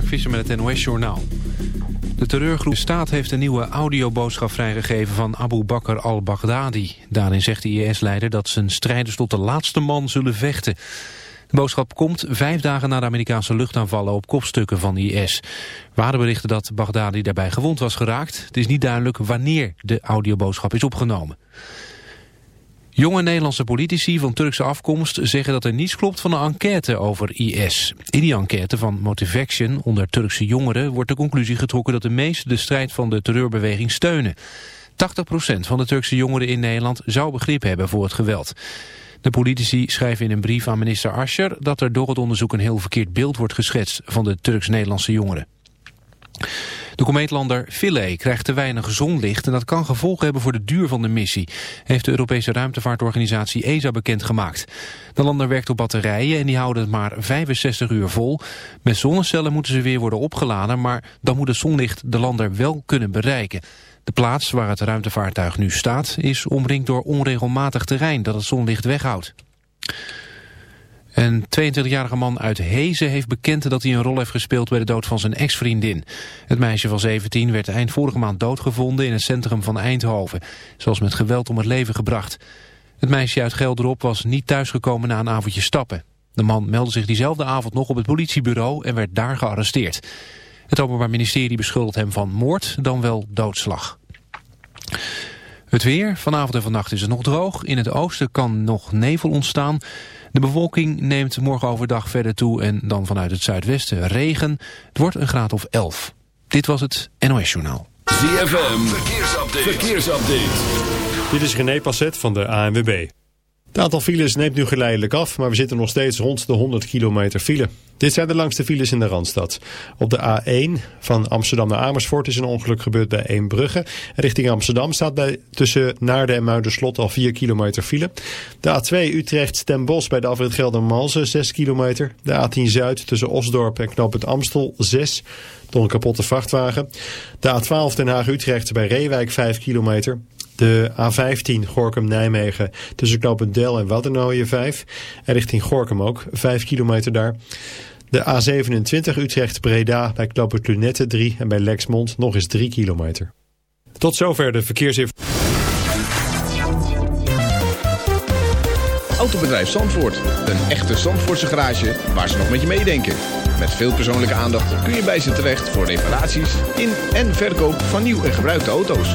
Mark Visser met het NOS-journaal. De terreurgroep Staat heeft een nieuwe audioboodschap vrijgegeven van Abu Bakr al-Baghdadi. Daarin zegt de IS-leider dat zijn strijders tot de laatste man zullen vechten. De boodschap komt vijf dagen na de Amerikaanse luchtaanvallen op kopstukken van IS. Waren berichten dat Baghdadi daarbij gewond was geraakt. Het is niet duidelijk wanneer de audioboodschap is opgenomen. Jonge Nederlandse politici van Turkse afkomst zeggen dat er niets klopt van een enquête over IS. In die enquête van Motivaction onder Turkse jongeren wordt de conclusie getrokken dat de meesten de strijd van de terreurbeweging steunen. 80% van de Turkse jongeren in Nederland zou begrip hebben voor het geweld. De politici schrijven in een brief aan minister Ascher dat er door het onderzoek een heel verkeerd beeld wordt geschetst van de Turks-Nederlandse jongeren. De komeetlander Philae krijgt te weinig zonlicht en dat kan gevolgen hebben voor de duur van de missie, heeft de Europese ruimtevaartorganisatie ESA bekendgemaakt. De lander werkt op batterijen en die houden het maar 65 uur vol. Met zonnecellen moeten ze weer worden opgeladen, maar dan moet het zonlicht de lander wel kunnen bereiken. De plaats waar het ruimtevaartuig nu staat is omringd door onregelmatig terrein dat het zonlicht weghoudt. Een 22-jarige man uit Hezen heeft bekend dat hij een rol heeft gespeeld bij de dood van zijn ex-vriendin. Het meisje van 17 werd eind vorige maand doodgevonden in het centrum van Eindhoven. Zoals met geweld om het leven gebracht. Het meisje uit Gelderop was niet thuisgekomen na een avondje stappen. De man meldde zich diezelfde avond nog op het politiebureau en werd daar gearresteerd. Het Openbaar Ministerie beschuldigt hem van moord, dan wel doodslag. Het weer, vanavond en vannacht is het nog droog. In het oosten kan nog nevel ontstaan. De bewolking neemt morgen overdag verder toe en dan vanuit het zuidwesten regen. Het wordt een graad of 11. Dit was het NOS Journaal. ZFM, verkeersupdate. verkeersupdate. Dit is René Passet van de ANWB. Het aantal files neemt nu geleidelijk af, maar we zitten nog steeds rond de 100 kilometer file. Dit zijn de langste files in de Randstad. Op de A1 van Amsterdam naar Amersfoort is een ongeluk gebeurd bij Eembrugge. Richting Amsterdam staat bij tussen Naarden en Muiderslot al 4 kilometer file. De A2 Utrecht ten Bosch bij de afrit Geldermalsen 6 kilometer. De A10 Zuid tussen Osdorp en Knoop het Amstel 6 door een kapotte vrachtwagen. De A12 Den Haag-Utrecht bij Reewijk 5 kilometer. De A15 Gorkum-Nijmegen tussen knooppunt Del en Waddenooien 5. En richting Gorkum ook 5 kilometer daar. De A27 Utrecht-Breda bij knooppunt Lunette 3 en bij Lexmond nog eens 3 kilometer. Tot zover de verkeersinformatie. Autobedrijf Zandvoort. Een echte Zandvoortse garage waar ze nog met je meedenken. Met veel persoonlijke aandacht kun je bij ze terecht voor reparaties in en verkoop van nieuw en gebruikte auto's.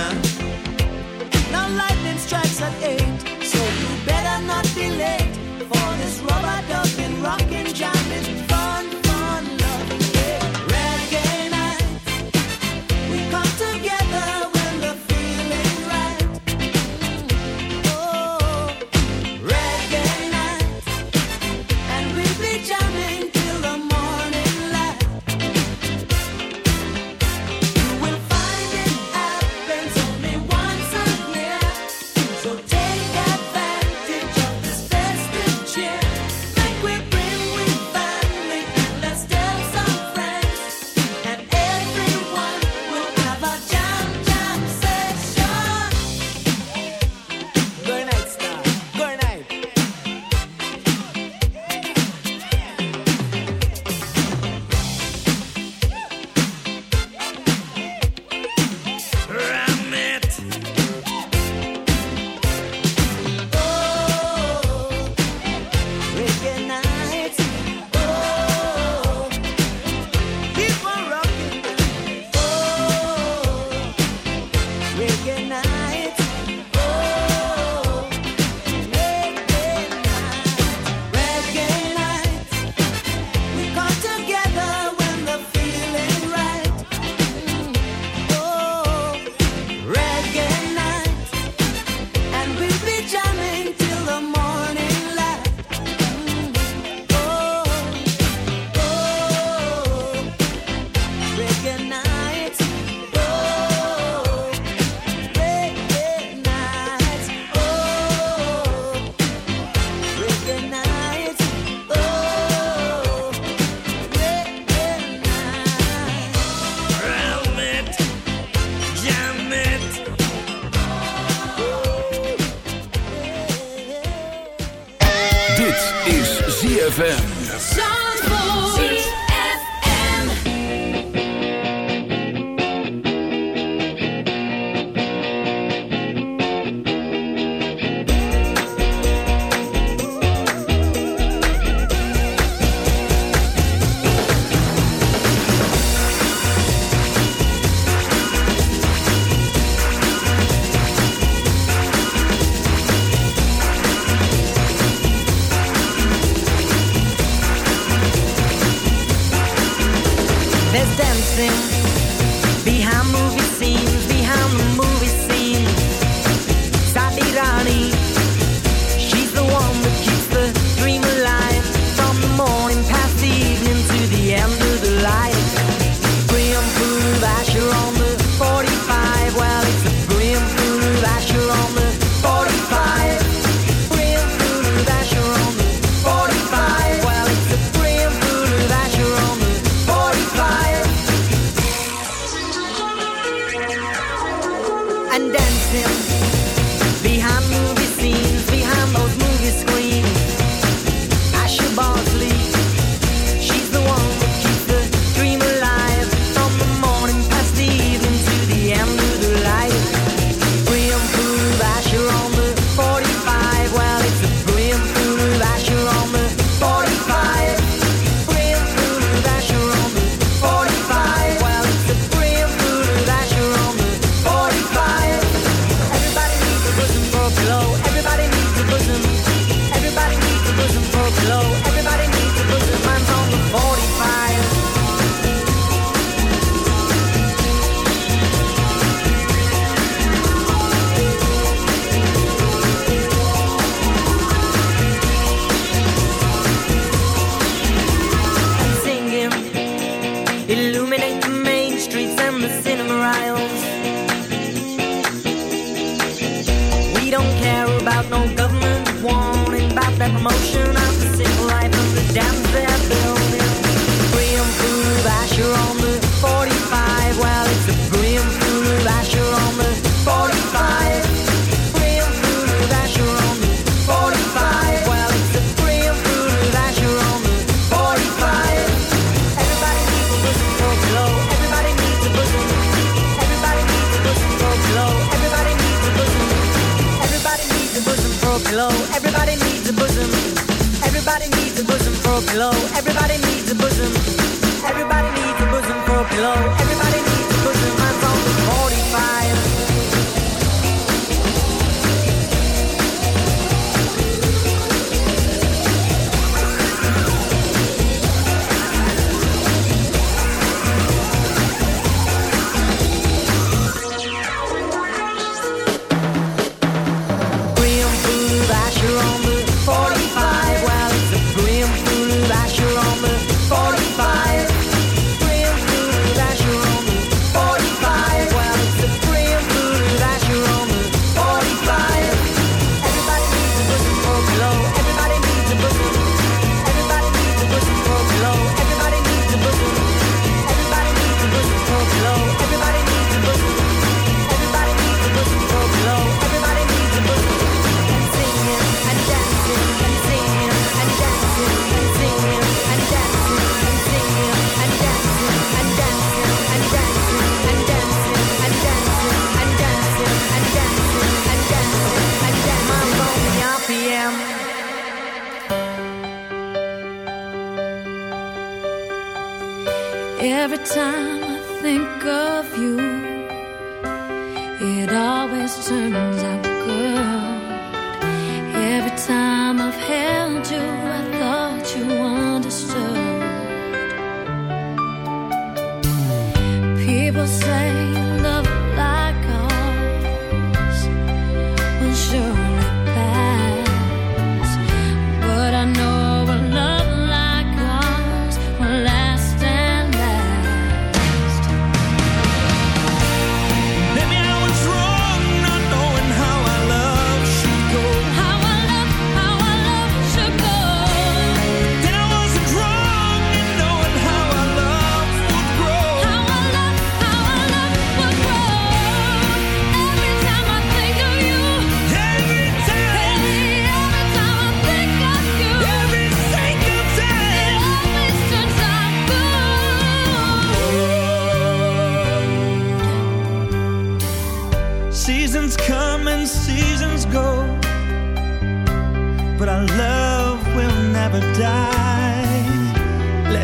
맘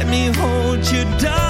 Let me hold you, darling,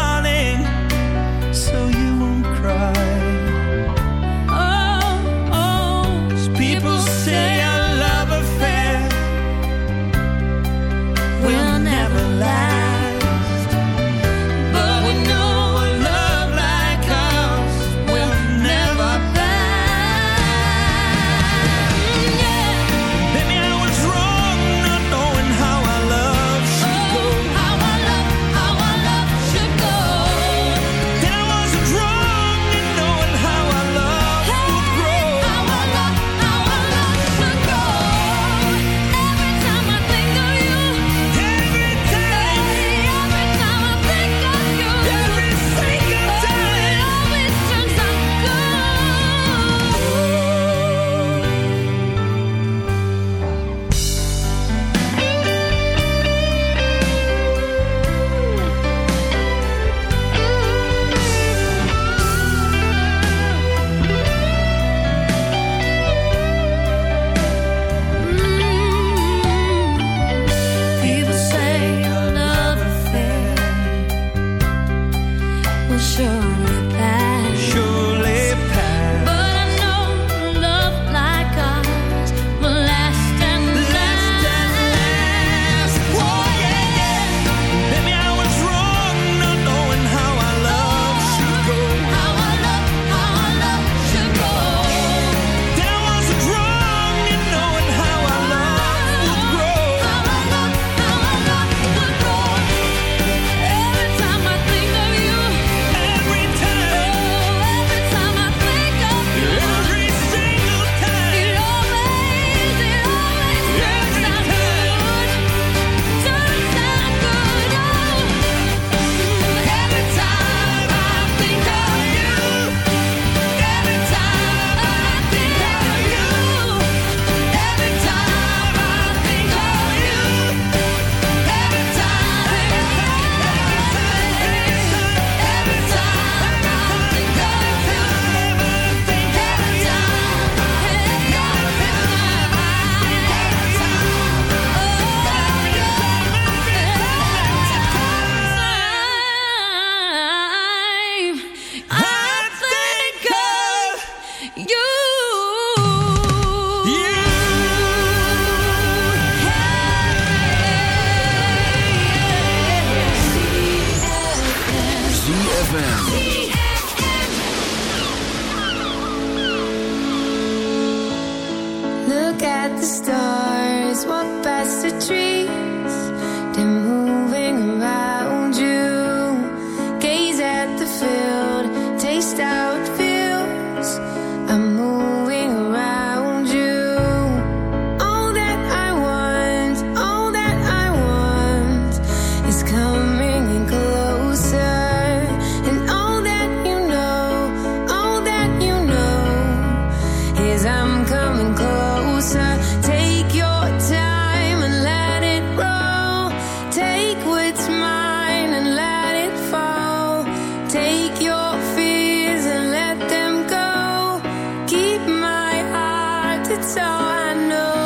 It's all I know.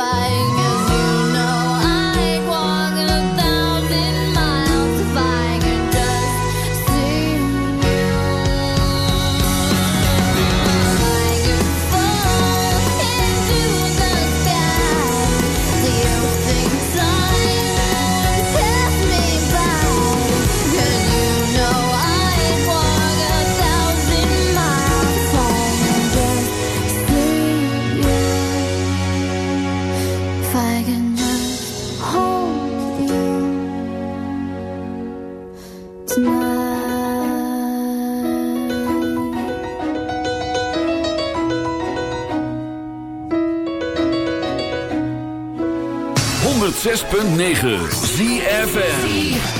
buying 106.9 ZFM.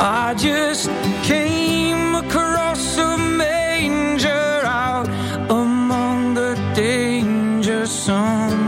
I just came across a manger out among the danger zone.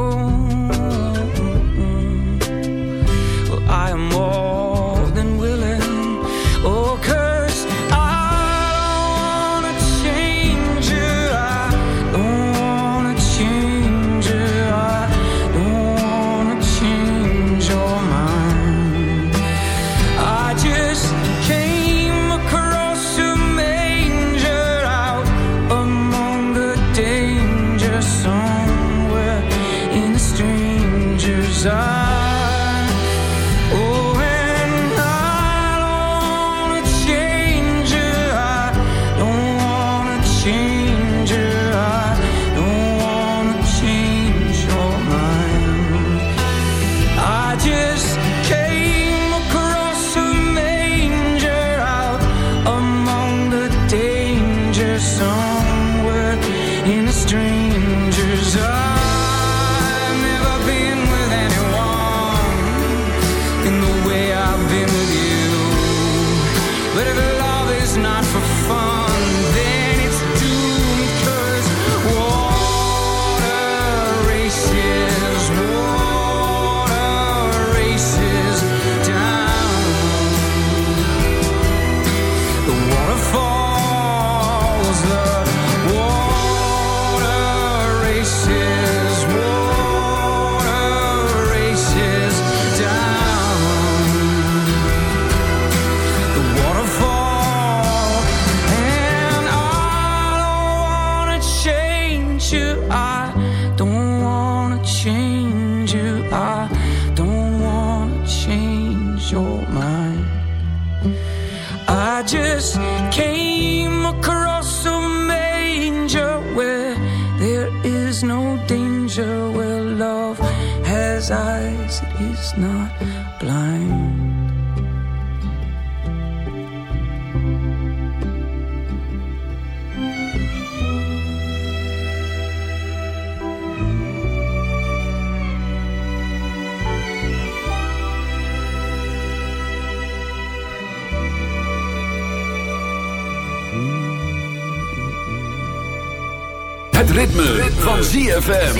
ZFM.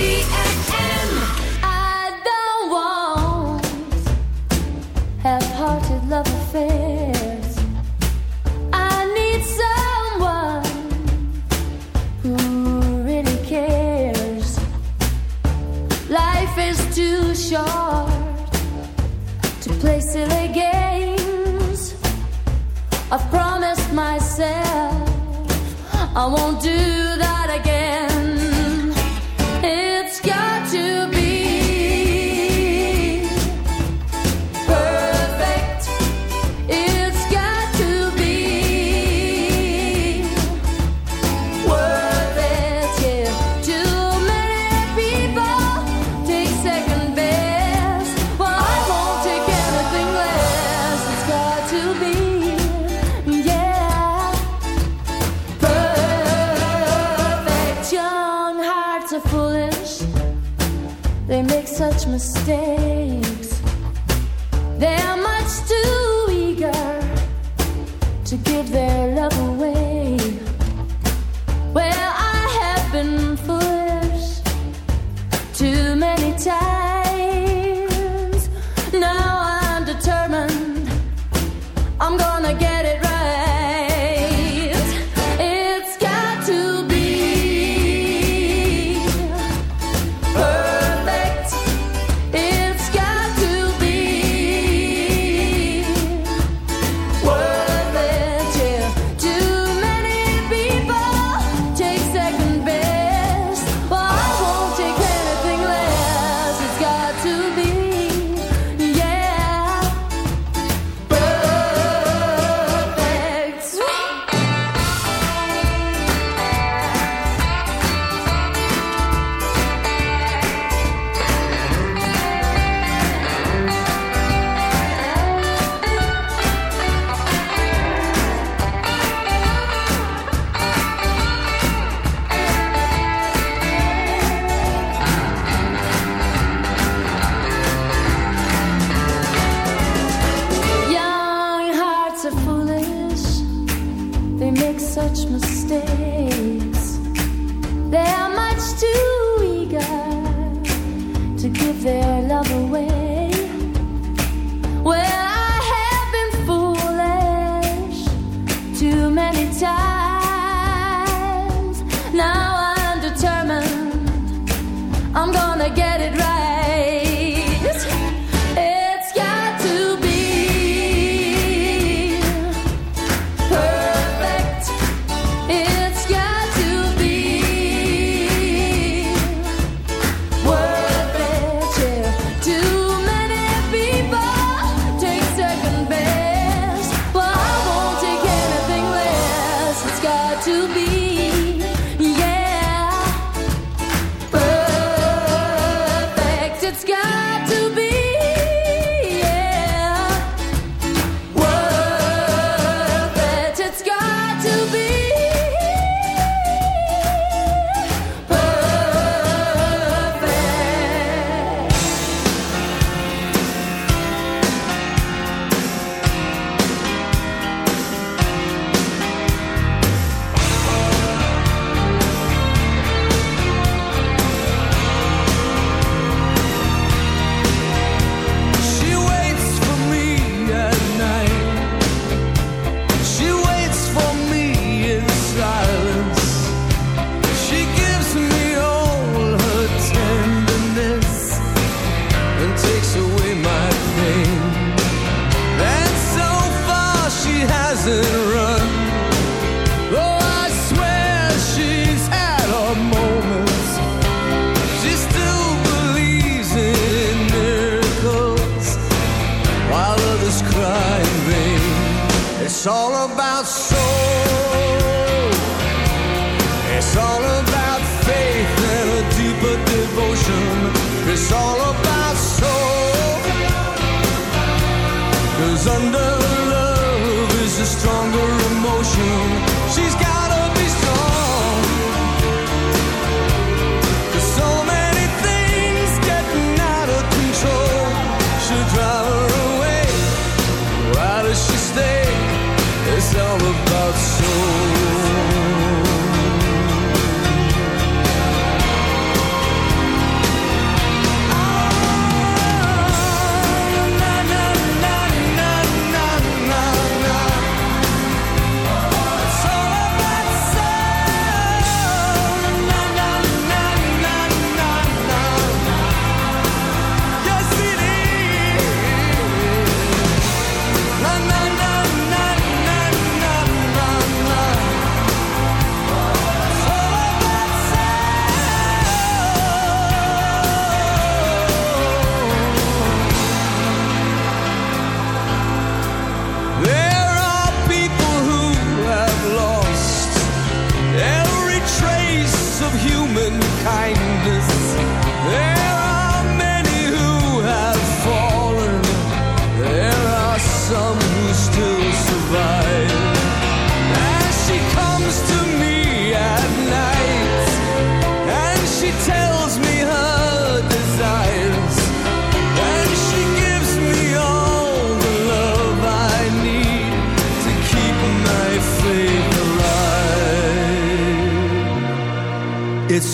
I don't want half-hearted love affairs. I need someone who really cares. Life is too short to play silly games. I've promised myself I won't do that again.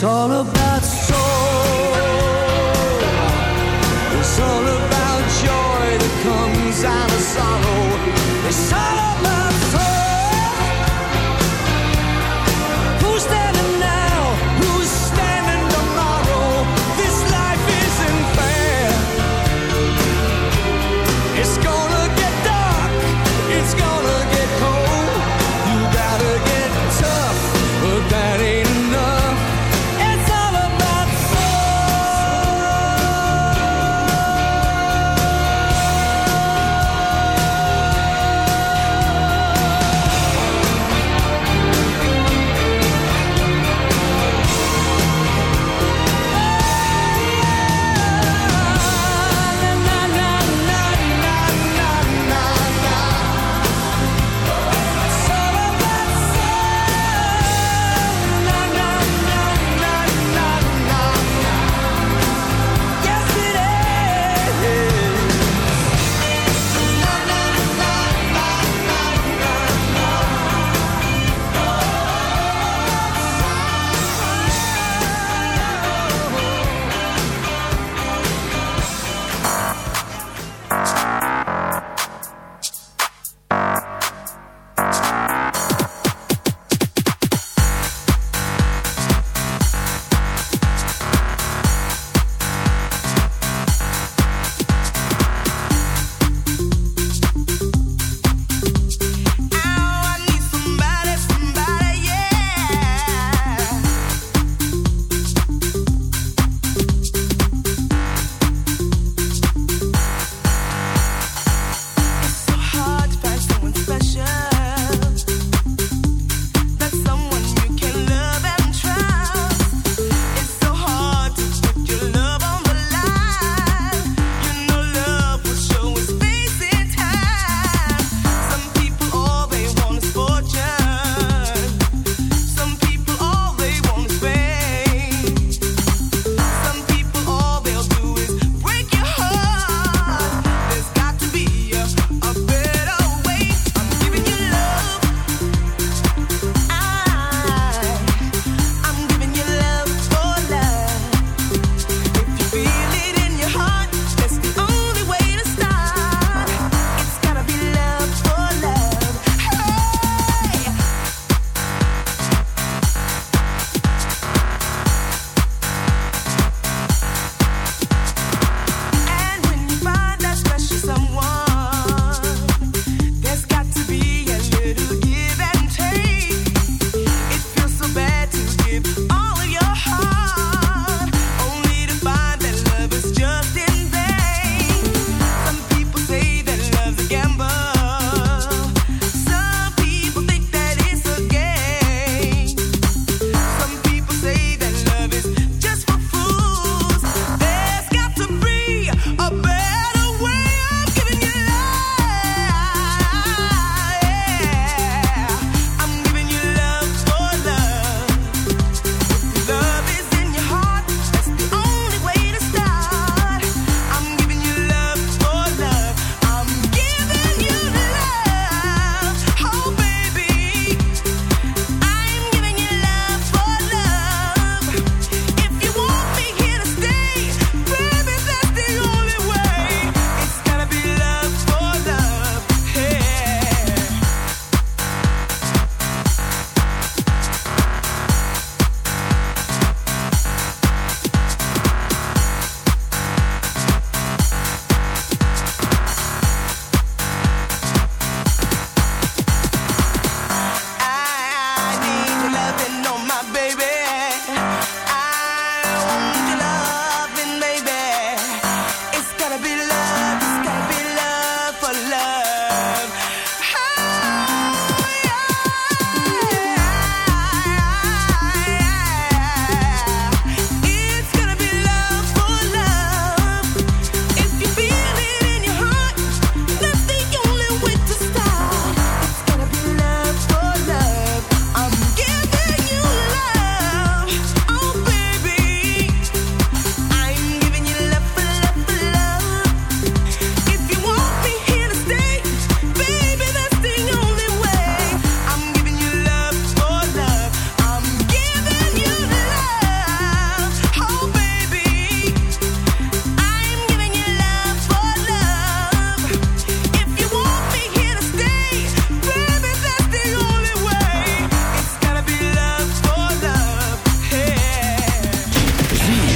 All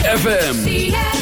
ZFM.